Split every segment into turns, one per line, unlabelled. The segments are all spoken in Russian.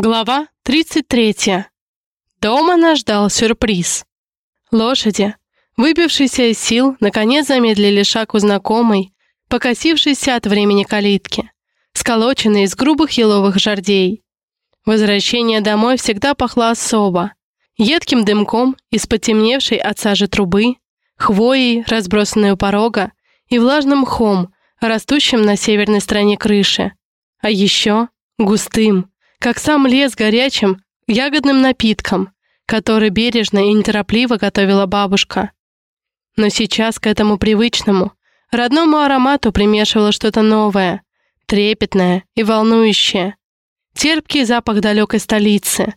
Глава 33. Дома нас ждал сюрприз. Лошади, выбившиеся из сил, наконец замедлили шаг у знакомой, покосившейся от времени калитки, сколоченной из грубых еловых жердей. Возвращение домой всегда пахло особо. Едким дымком из потемневшей от сажи трубы, хвоей, разбросанной у порога, и влажным мхом, растущим на северной стороне крыши. А еще густым, как сам лес горячим, ягодным напитком, который бережно и неторопливо готовила бабушка. Но сейчас к этому привычному, родному аромату примешивало что-то новое, трепетное и волнующее. Терпкий запах далекой столицы,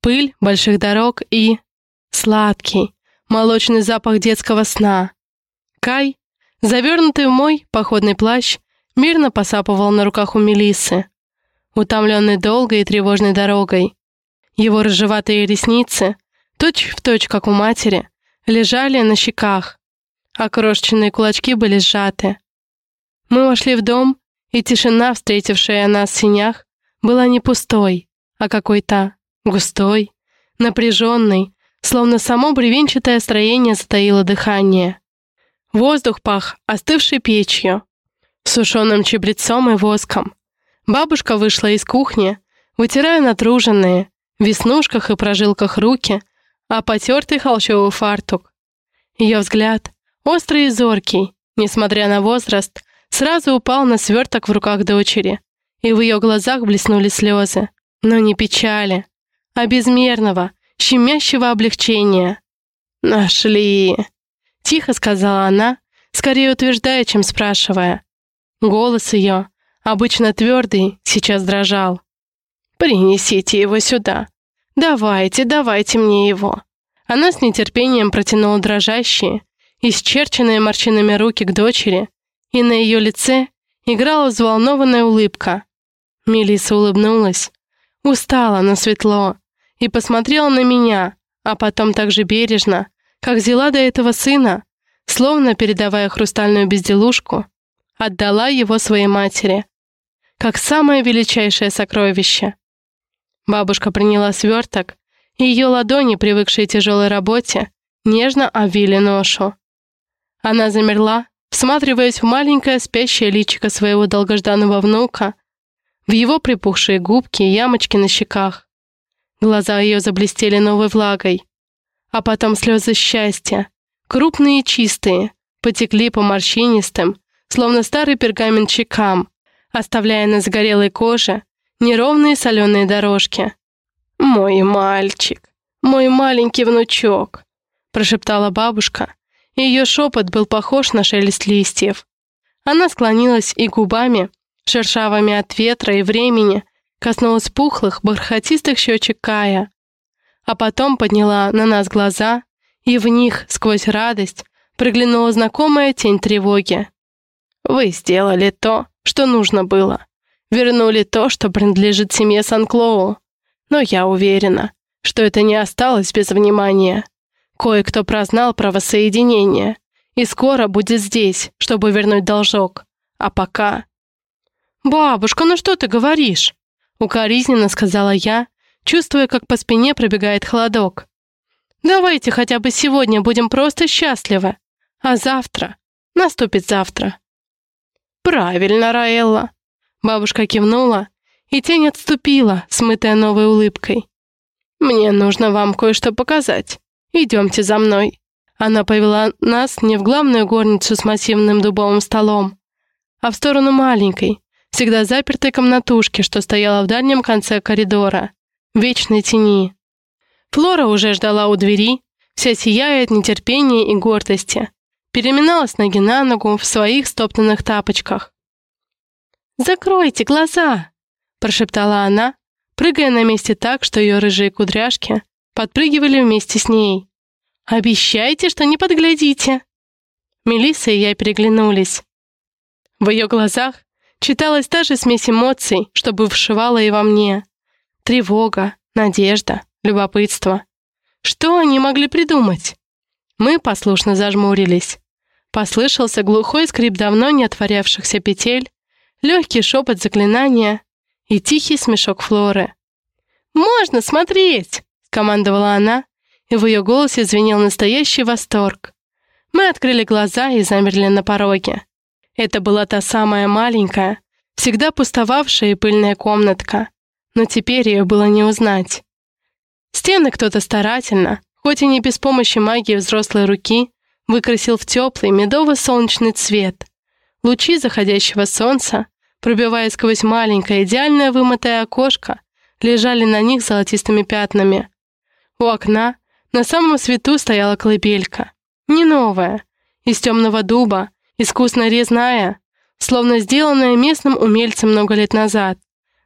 пыль больших дорог и... сладкий, молочный запах детского сна. Кай, завернутый в мой походный плащ, мирно посапывал на руках у Мелисы утомленный долгой и тревожной дорогой. Его рыжеватые ресницы, точь в точь, как у матери, лежали на щеках, а крошечные кулачки были сжаты. Мы вошли в дом, и тишина, встретившая нас в синях, была не пустой, а какой-то густой, напряженной, словно само бревенчатое строение затаило дыхание. Воздух пах остывшей печью, сушеным чебрецом и воском, Бабушка вышла из кухни, вытирая натруженные, в веснушках и прожилках руки, а потертый холщовый фартук. Ее взгляд, острый и зоркий, несмотря на возраст, сразу упал на сверток в руках дочери, и в ее глазах блеснули слезы. Но не печали, а безмерного, щемящего облегчения. «Нашли!» — тихо сказала она, скорее утверждая, чем спрашивая. Голос ее, обычно твердый, сейчас дрожал. «Принесите его сюда. Давайте, давайте мне его». Она с нетерпением протянула дрожащие, исчерченные морщинами руки к дочери, и на ее лице играла взволнованная улыбка. Мелисса улыбнулась, устала, но светло, и посмотрела на меня, а потом так же бережно, как взяла до этого сына, словно передавая хрустальную безделушку, отдала его своей матери, как самое величайшее сокровище. Бабушка приняла сверток, и ее ладони, привыкшие к тяжелой работе, нежно обвили ношу. Она замерла, всматриваясь в маленькое спящее личико своего долгожданного внука, в его припухшие губки и ямочки на щеках. Глаза ее заблестели новой влагой, а потом слезы счастья, крупные и чистые, потекли по морщинистым, словно старый пергамент щекам, оставляя на загорелой коже неровные соленые дорожки. «Мой мальчик, мой маленький внучок», прошептала бабушка, и ее шепот был похож на шелест листьев. Она склонилась и губами, шершавыми от ветра и времени, коснулась пухлых, бархатистых щечек Кая, а потом подняла на нас глаза, и в них, сквозь радость, приглянула знакомая тень тревоги. «Вы сделали то, что нужно было. Вернули то, что принадлежит семье Сан-Клоу. Но я уверена, что это не осталось без внимания. Кое-кто прознал про воссоединение и скоро будет здесь, чтобы вернуть должок. А пока... «Бабушка, ну что ты говоришь?» Укоризненно сказала я, чувствуя, как по спине пробегает холодок. «Давайте хотя бы сегодня будем просто счастливы, а завтра наступит завтра». «Правильно, Раэлла!» Бабушка кивнула, и тень отступила, смытая новой улыбкой. «Мне нужно вам кое-что показать. Идемте за мной». Она повела нас не в главную горницу с массивным дубовым столом, а в сторону маленькой, всегда запертой комнатушки, что стояла в дальнем конце коридора, вечной тени. Флора уже ждала у двери, вся сияя от и гордости переминалась ноги на ногу в своих стоптанных тапочках. «Закройте глаза!» — прошептала она, прыгая на месте так, что ее рыжие кудряшки подпрыгивали вместе с ней. «Обещайте, что не подглядите!» Мелисса и я переглянулись. В ее глазах читалась та же смесь эмоций, что бывшевала и во мне. Тревога, надежда, любопытство. Что они могли придумать? Мы послушно зажмурились. Послышался глухой скрип давно не отворявшихся петель, легкий шепот заклинания и тихий смешок Флоры. «Можно смотреть!» — командовала она, и в ее голосе звенел настоящий восторг. Мы открыли глаза и замерли на пороге. Это была та самая маленькая, всегда пустовавшая и пыльная комнатка, но теперь ее было не узнать. Стены кто-то старательно, хоть и не без помощи магии взрослой руки, выкрасил в теплый медово-солнечный цвет. Лучи заходящего солнца, пробивая сквозь маленькое идеальное вымытое окошко, лежали на них золотистыми пятнами. У окна на самом свету стояла колыбелька. Не новая, из темного дуба, искусно резная, словно сделанная местным умельцем много лет назад,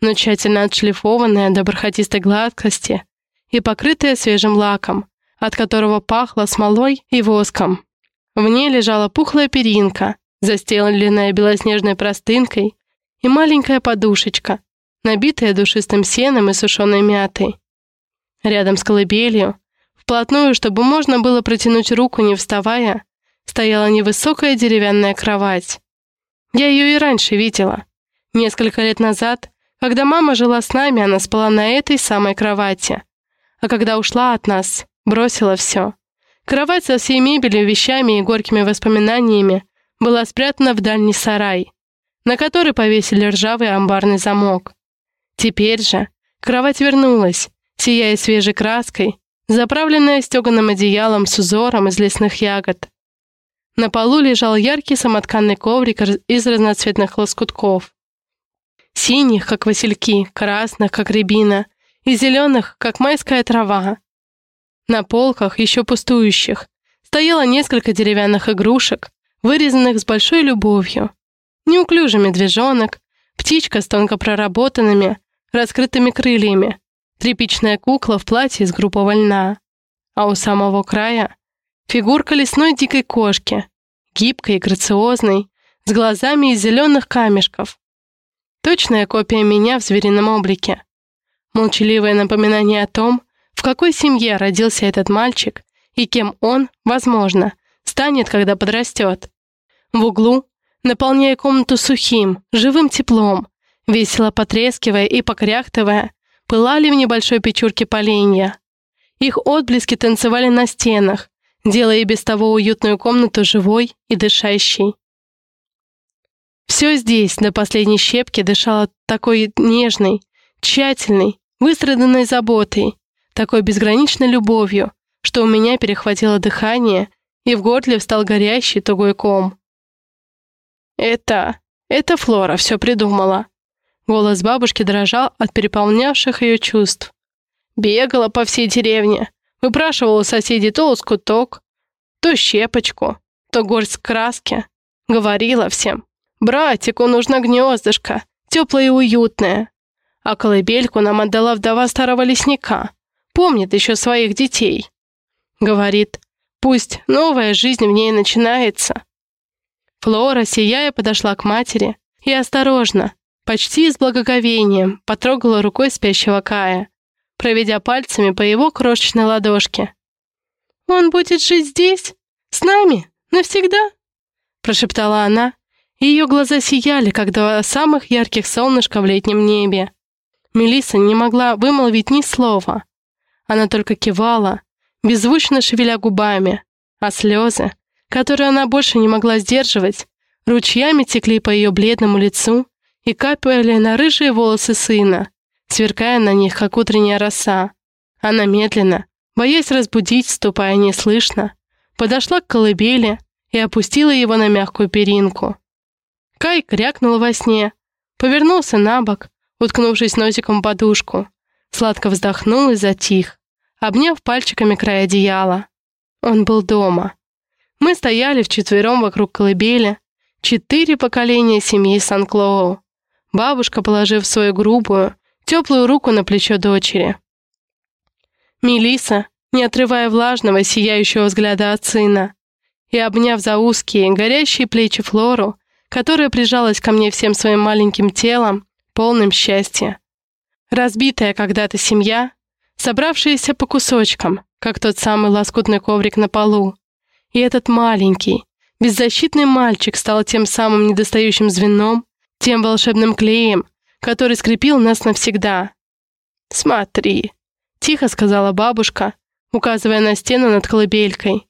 но тщательно отшлифованная до бархатистой гладкости и покрытая свежим лаком, от которого пахло смолой и воском. В ней лежала пухлая перинка, застеленная белоснежной простынкой, и маленькая подушечка, набитая душистым сеном и сушеной мятой. Рядом с колыбелью, вплотную, чтобы можно было протянуть руку, не вставая, стояла невысокая деревянная кровать. Я ее и раньше видела. Несколько лет назад, когда мама жила с нами, она спала на этой самой кровати. А когда ушла от нас, бросила все. Кровать со всей мебелью, вещами и горькими воспоминаниями была спрятана в дальний сарай, на который повесили ржавый амбарный замок. Теперь же кровать вернулась, сияя свежей краской, заправленная стеганым одеялом с узором из лесных ягод. На полу лежал яркий самотканный коврик из разноцветных лоскутков. Синих, как васильки, красных, как рябина, и зеленых, как майская трава. На полках, еще пустующих, стояло несколько деревянных игрушек, вырезанных с большой любовью. Неуклюжий медвежонок, птичка с тонко проработанными, раскрытыми крыльями, тряпичная кукла в платье из грубого льна. А у самого края — фигурка лесной дикой кошки, гибкой и грациозной, с глазами из зеленых камешков. Точная копия меня в зверином облике. Молчаливое напоминание о том, в какой семье родился этот мальчик и кем он, возможно, станет, когда подрастет. В углу, наполняя комнату сухим, живым теплом, весело потрескивая и покряхтывая, пылали в небольшой печурке поленья. Их отблески танцевали на стенах, делая и без того уютную комнату живой и дышащей. Все здесь, до последней щепки, дышало такой нежной, тщательной, выстраданной заботой, такой безграничной любовью, что у меня перехватило дыхание, и в горле встал горящий тугой ком. «Это... это Флора все придумала». Голос бабушки дрожал от переполнявших ее чувств. Бегала по всей деревне, выпрашивала у соседей то лоскуток, то щепочку, то горсть краски. Говорила всем, братику нужно гнездышко, теплое и уютное. А колыбельку нам отдала вдова старого лесника, помнит еще своих детей. Говорит, пусть новая жизнь в ней начинается. Флора, сияя, подошла к матери и осторожно, почти с благоговением, потрогала рукой спящего Кая, проведя пальцами по его крошечной ладошке. «Он будет жить здесь? С нами? Навсегда?» прошептала она, и ее глаза сияли, как два самых ярких солнышка в летнем небе. Мелисса не могла вымолвить ни слова. Она только кивала, беззвучно шевеля губами, а слезы, которые она больше не могла сдерживать, ручьями текли по ее бледному лицу и капали на рыжие волосы сына, сверкая на них, как утренняя роса. Она медленно, боясь разбудить, ступая неслышно, подошла к колыбели и опустила его на мягкую перинку. Кай крякнул во сне, повернулся на бок, уткнувшись носиком в подушку, сладко вздохнул и затих, обняв пальчиками край одеяла. Он был дома. Мы стояли вчетвером вокруг колыбели, четыре поколения семьи Сан-Клоу. Бабушка, положив свою грубую, теплую руку на плечо дочери. Мелиса, не отрывая влажного, сияющего взгляда от сына, и обняв за узкие, горящие плечи Флору, которая прижалась ко мне всем своим маленьким телом, полным счастья. Разбитая когда-то семья, собравшаяся по кусочкам, как тот самый лоскутный коврик на полу. И этот маленький, беззащитный мальчик стал тем самым недостающим звеном, тем волшебным клеем, который скрепил нас навсегда. «Смотри», — тихо сказала бабушка, указывая на стену над колыбелькой.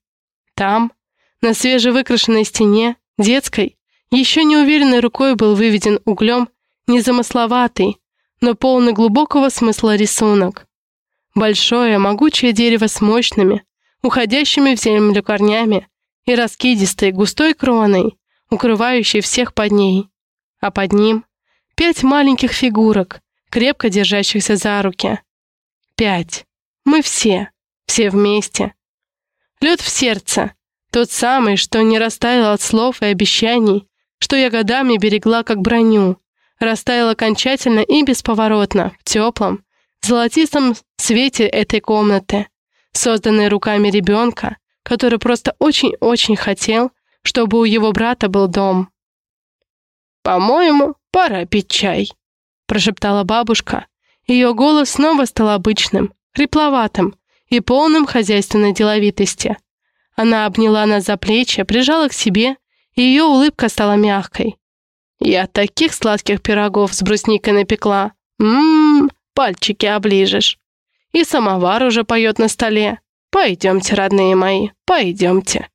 Там, на свежевыкрашенной стене, детской, еще неуверенной рукой был выведен углем незамысловатый, но полный глубокого смысла рисунок. Большое, могучее дерево с мощными, уходящими в землю корнями и раскидистой густой кроной, укрывающей всех под ней. А под ним пять маленьких фигурок, крепко держащихся за руки. Пять. Мы все. Все вместе. Лед в сердце. Тот самый, что не растаял от слов и обещаний, что я годами берегла как броню, растаял окончательно и бесповоротно, в теплом, золотистом свете этой комнаты, созданной руками ребенка, который просто очень-очень хотел, чтобы у его брата был дом. «По-моему, пора пить чай», — прошептала бабушка. Ее голос снова стал обычным, хрипловатым и полным хозяйственной деловитости. Она обняла нас за плечи, прижала к себе, и ее улыбка стала мягкой. «Я таких сладких пирогов с брусникой напекла. Ммм, пальчики оближешь. И самовар уже поет на столе. Пойдемте, родные мои, пойдемте».